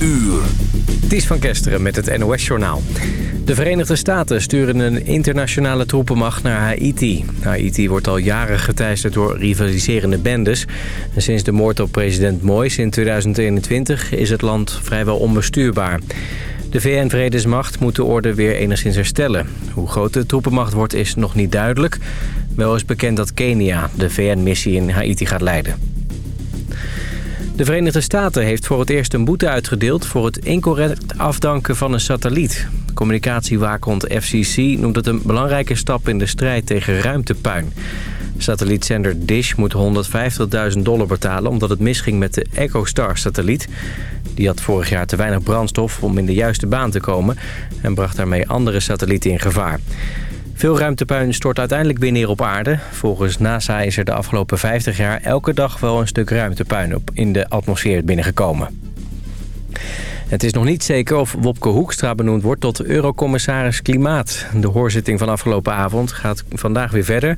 uur. Ties van Kesteren met het NOS-journaal. De Verenigde Staten sturen een internationale troepenmacht naar Haiti. Haiti wordt al jaren geteisterd door rivaliserende bendes. En sinds de moord op president Moïse in 2021 is het land vrijwel onbestuurbaar. De VN-vredesmacht moet de orde weer enigszins herstellen. Hoe groot de troepenmacht wordt is nog niet duidelijk. Wel is bekend dat Kenia de VN-missie in Haiti gaat leiden. De Verenigde Staten heeft voor het eerst een boete uitgedeeld... voor het incorrect afdanken van een satelliet. Communicatiewaakhond FCC noemt het een belangrijke stap in de strijd tegen ruimtepuin. Satellietzender Dish moet 150.000 dollar betalen... omdat het misging met de EchoStar-satelliet. Die had vorig jaar te weinig brandstof om in de juiste baan te komen... en bracht daarmee andere satellieten in gevaar. Veel ruimtepuin stort uiteindelijk weer neer op aarde. Volgens NASA is er de afgelopen 50 jaar elke dag wel een stuk ruimtepuin op in de atmosfeer binnengekomen. Het is nog niet zeker of Wopke Hoekstra benoemd wordt tot eurocommissaris Klimaat. De hoorzitting van afgelopen avond gaat vandaag weer verder.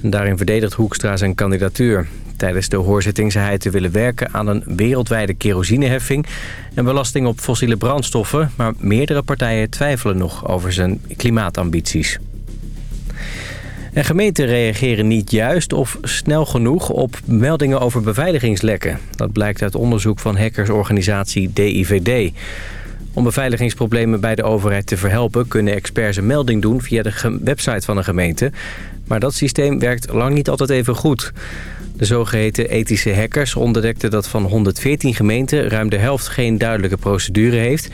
Daarin verdedigt Hoekstra zijn kandidatuur. Tijdens de hoorzitting zei hij te willen werken aan een wereldwijde kerosineheffing... en belasting op fossiele brandstoffen... maar meerdere partijen twijfelen nog over zijn klimaatambities. En gemeenten reageren niet juist of snel genoeg op meldingen over beveiligingslekken. Dat blijkt uit onderzoek van hackersorganisatie DIVD. Om beveiligingsproblemen bij de overheid te verhelpen... kunnen experts een melding doen via de website van een gemeente. Maar dat systeem werkt lang niet altijd even goed. De zogeheten ethische hackers ontdekten dat van 114 gemeenten... ruim de helft geen duidelijke procedure heeft...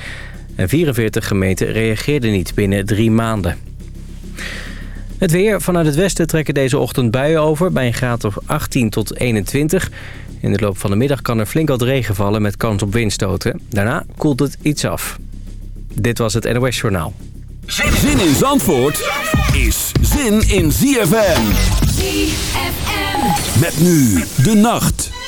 en 44 gemeenten reageerden niet binnen drie maanden. Het weer. Vanuit het westen trekken deze ochtend buien over... bij een graad of 18 tot 21. In de loop van de middag kan er flink wat regen vallen... met kans op windstoten. Daarna koelt het iets af. Dit was het NOS Journaal. Zin in Zandvoort is zin in ZFM. ZFM. Met nu de nacht.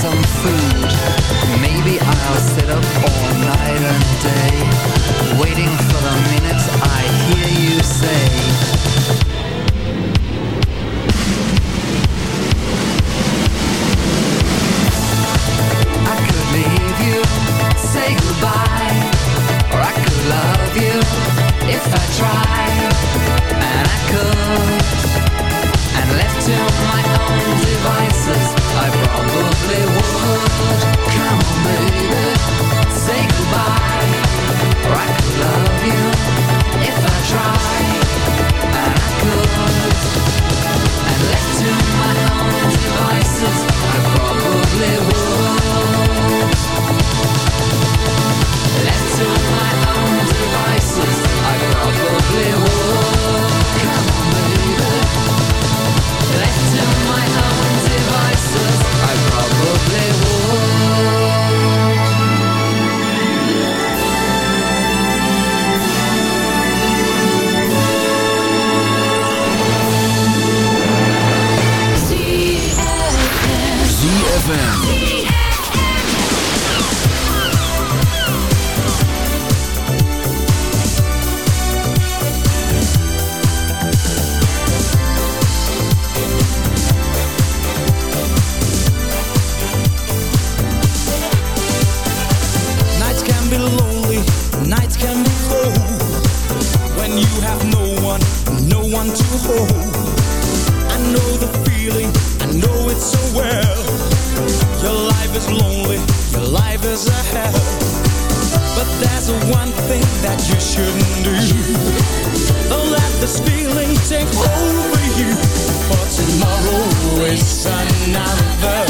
some food. Maybe I'll sit up all night and day. that you shouldn't do. Don't let this feeling take over you. For tomorrow is another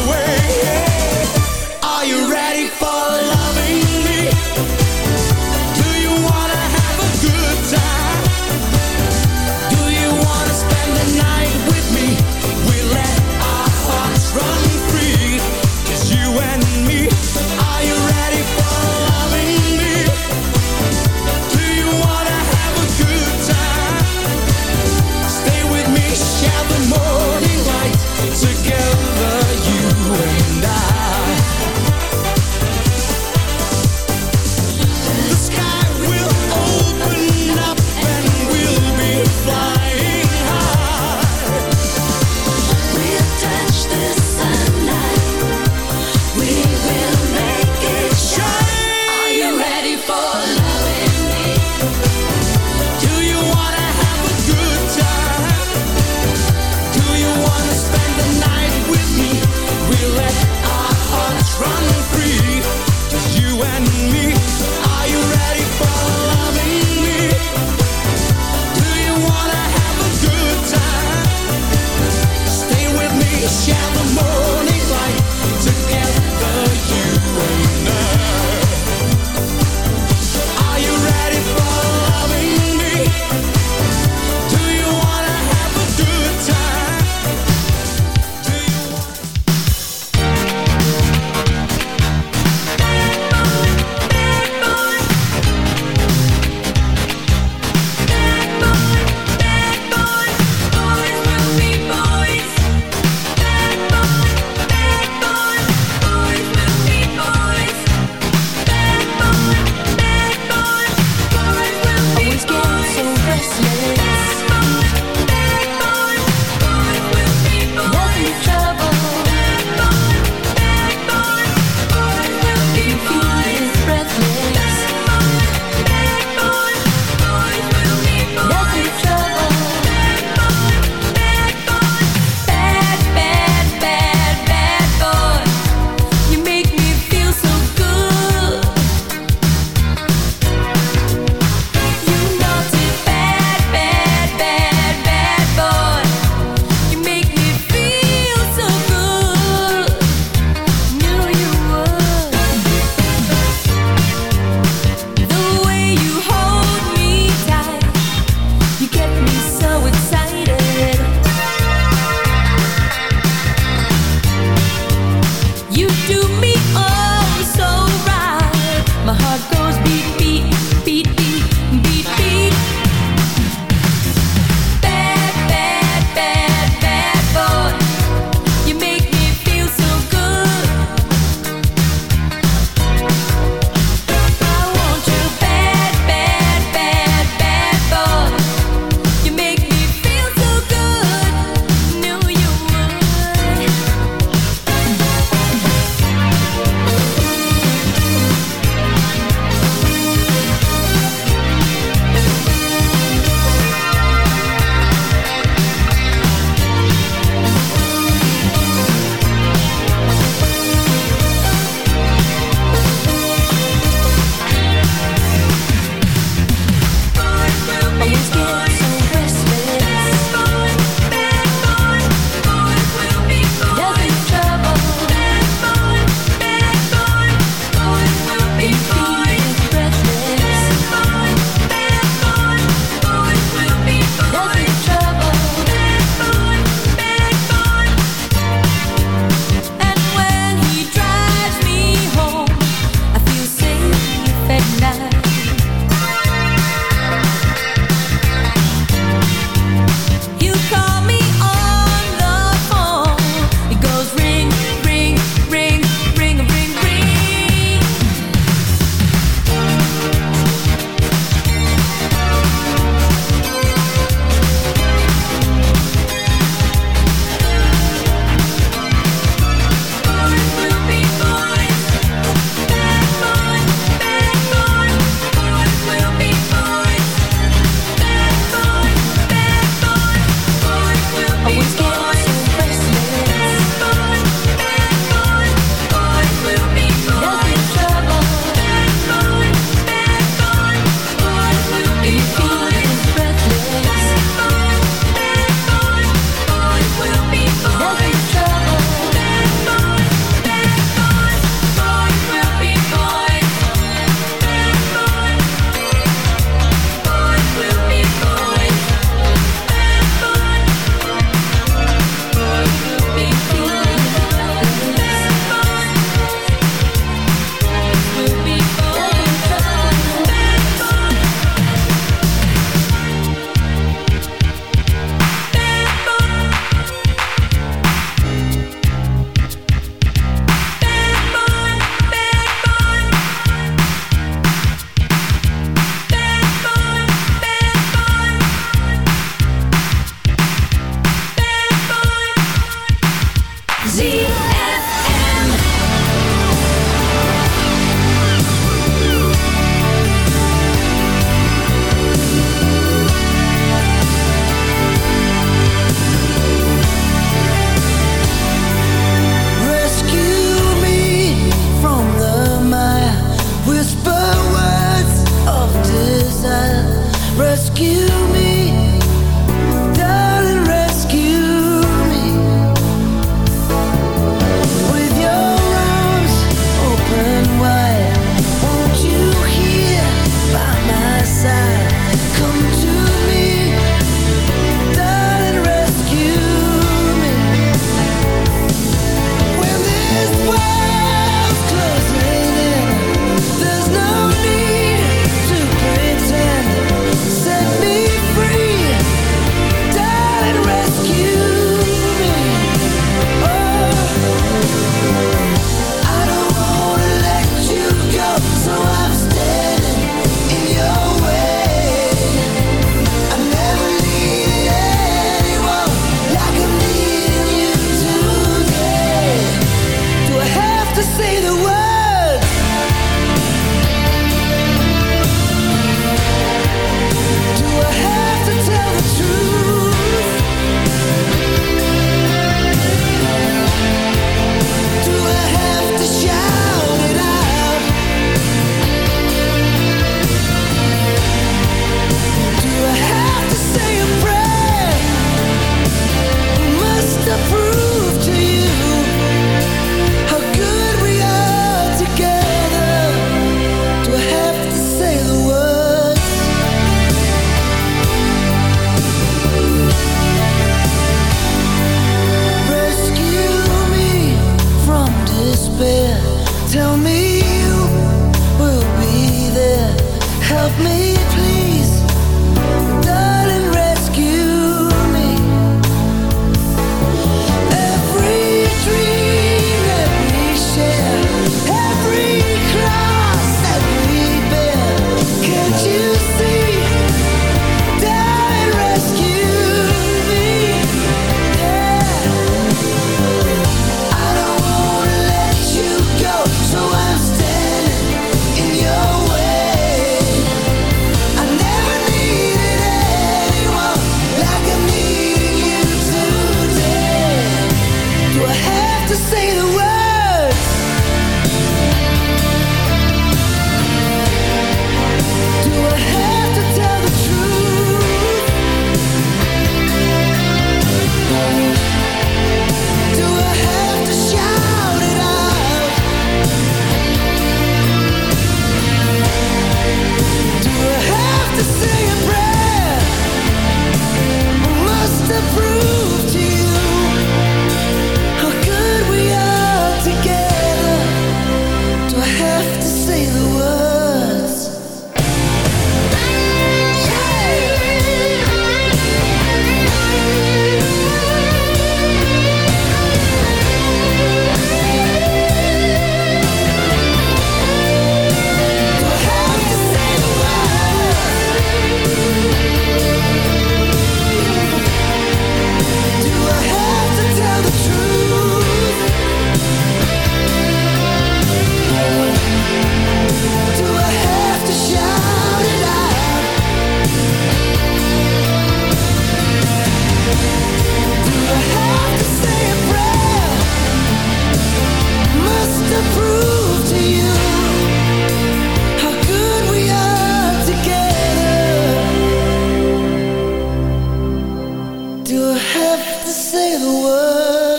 have to say the words?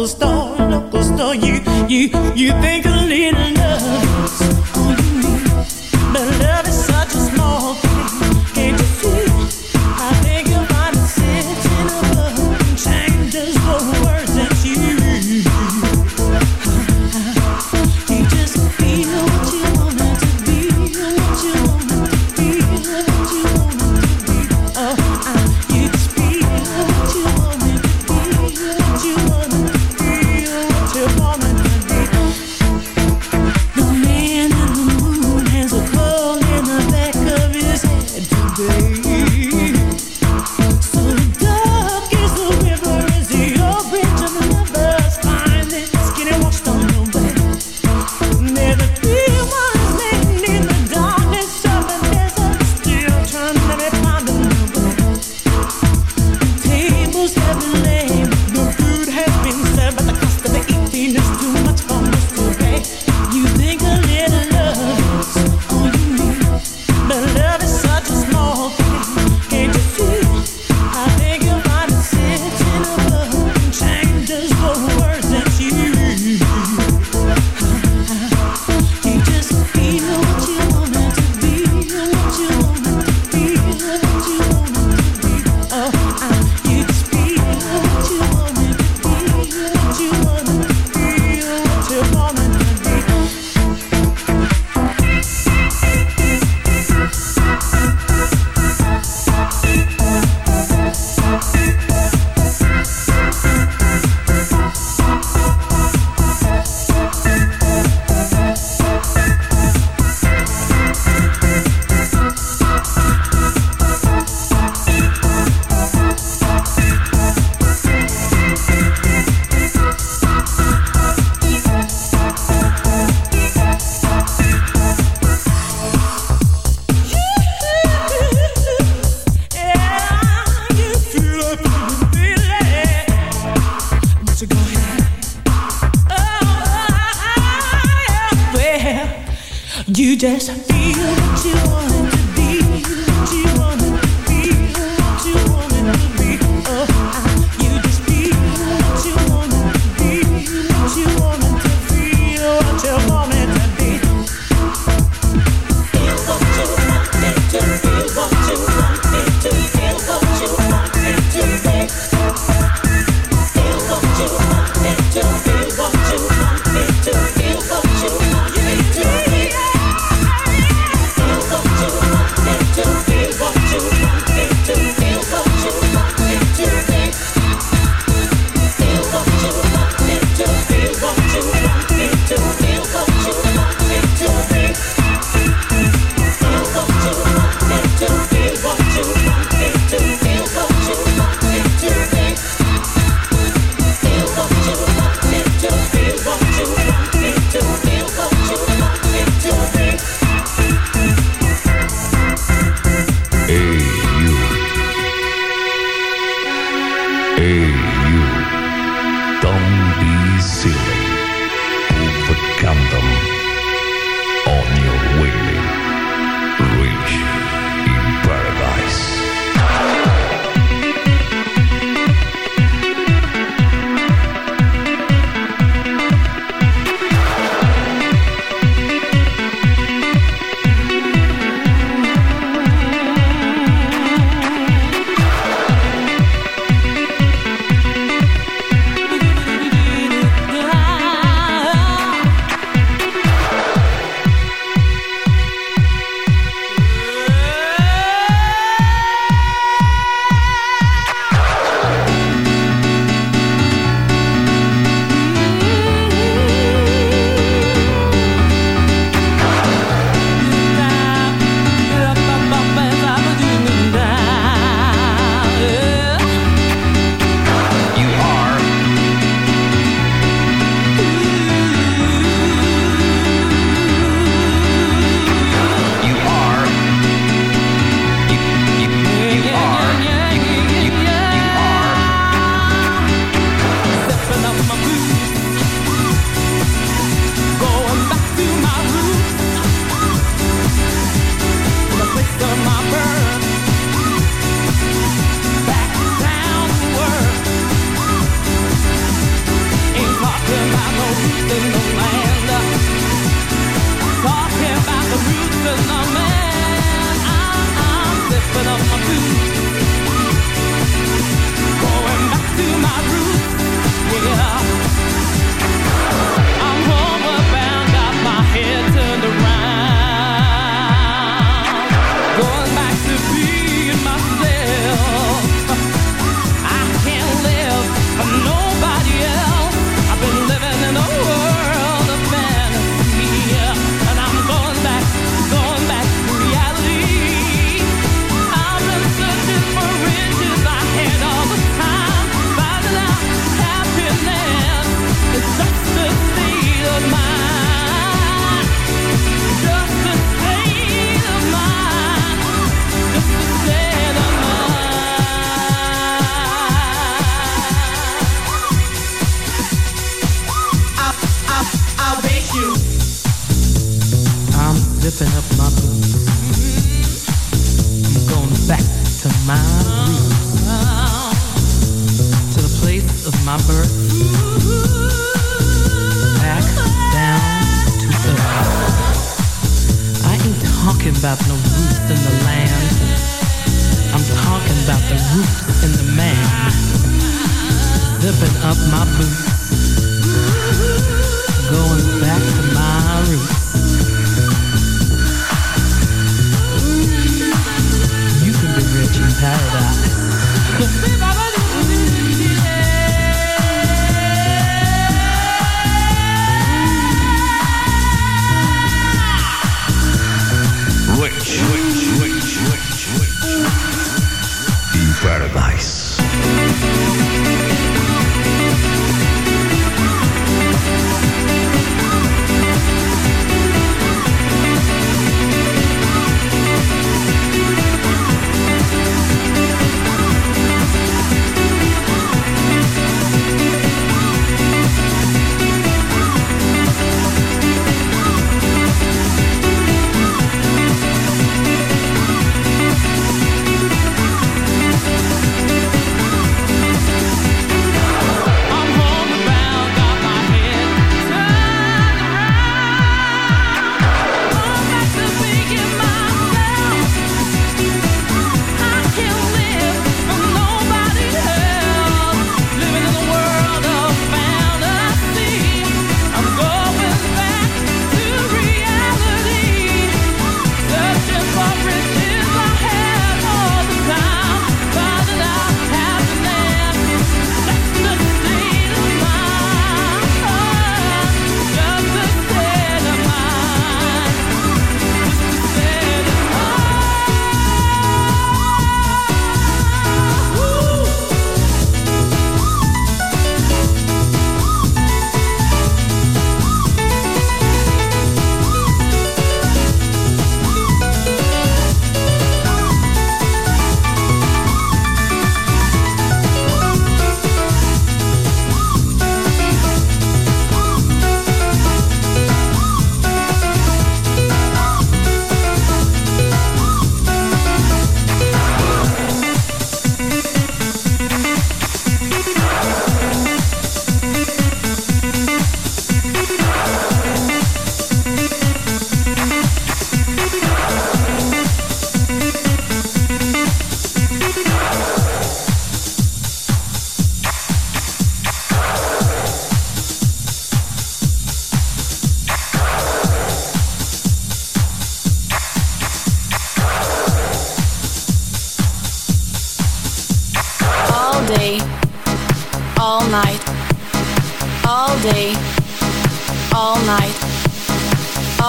Local store, local store. you, you, you think a little love.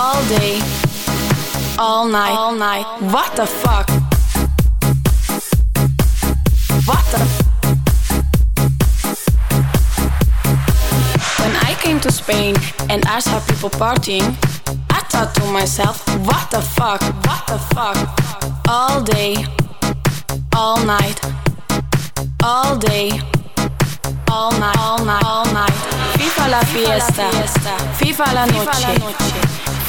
All day, all night, all night. What the fuck? What the? When I came to Spain and I saw people partying, I thought to myself, what the fuck? What the fuck? All day, all night all day, all night, all night, all night. FIFA la fiesta, FIFA la noche,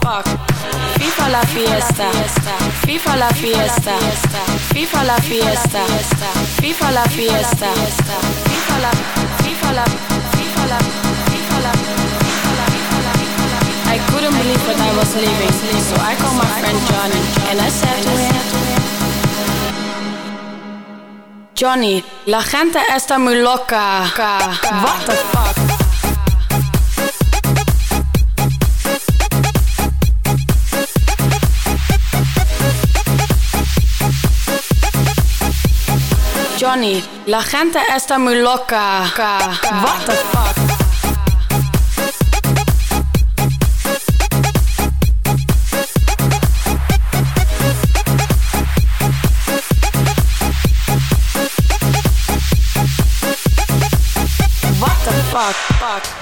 fuck. FIFA la fiesta, FIFA la fiesta, FIFA la fiesta, FIFA la fiesta, FIFA la, FIFA la, FIFA la, FIFA. I couldn't believe that I was leaving, so I called my friend Johnny and I said Johnny, la gente está muy loca. What the fuck? Johnny, la gente está muy loca. What the fuck? What fuck, fuck.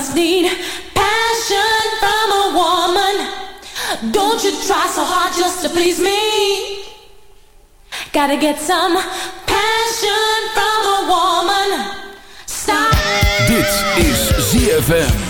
must need passion from a woman. Don't you try so hard just to please me. Gotta get some passion from a woman. Stop. Dit is ZFM.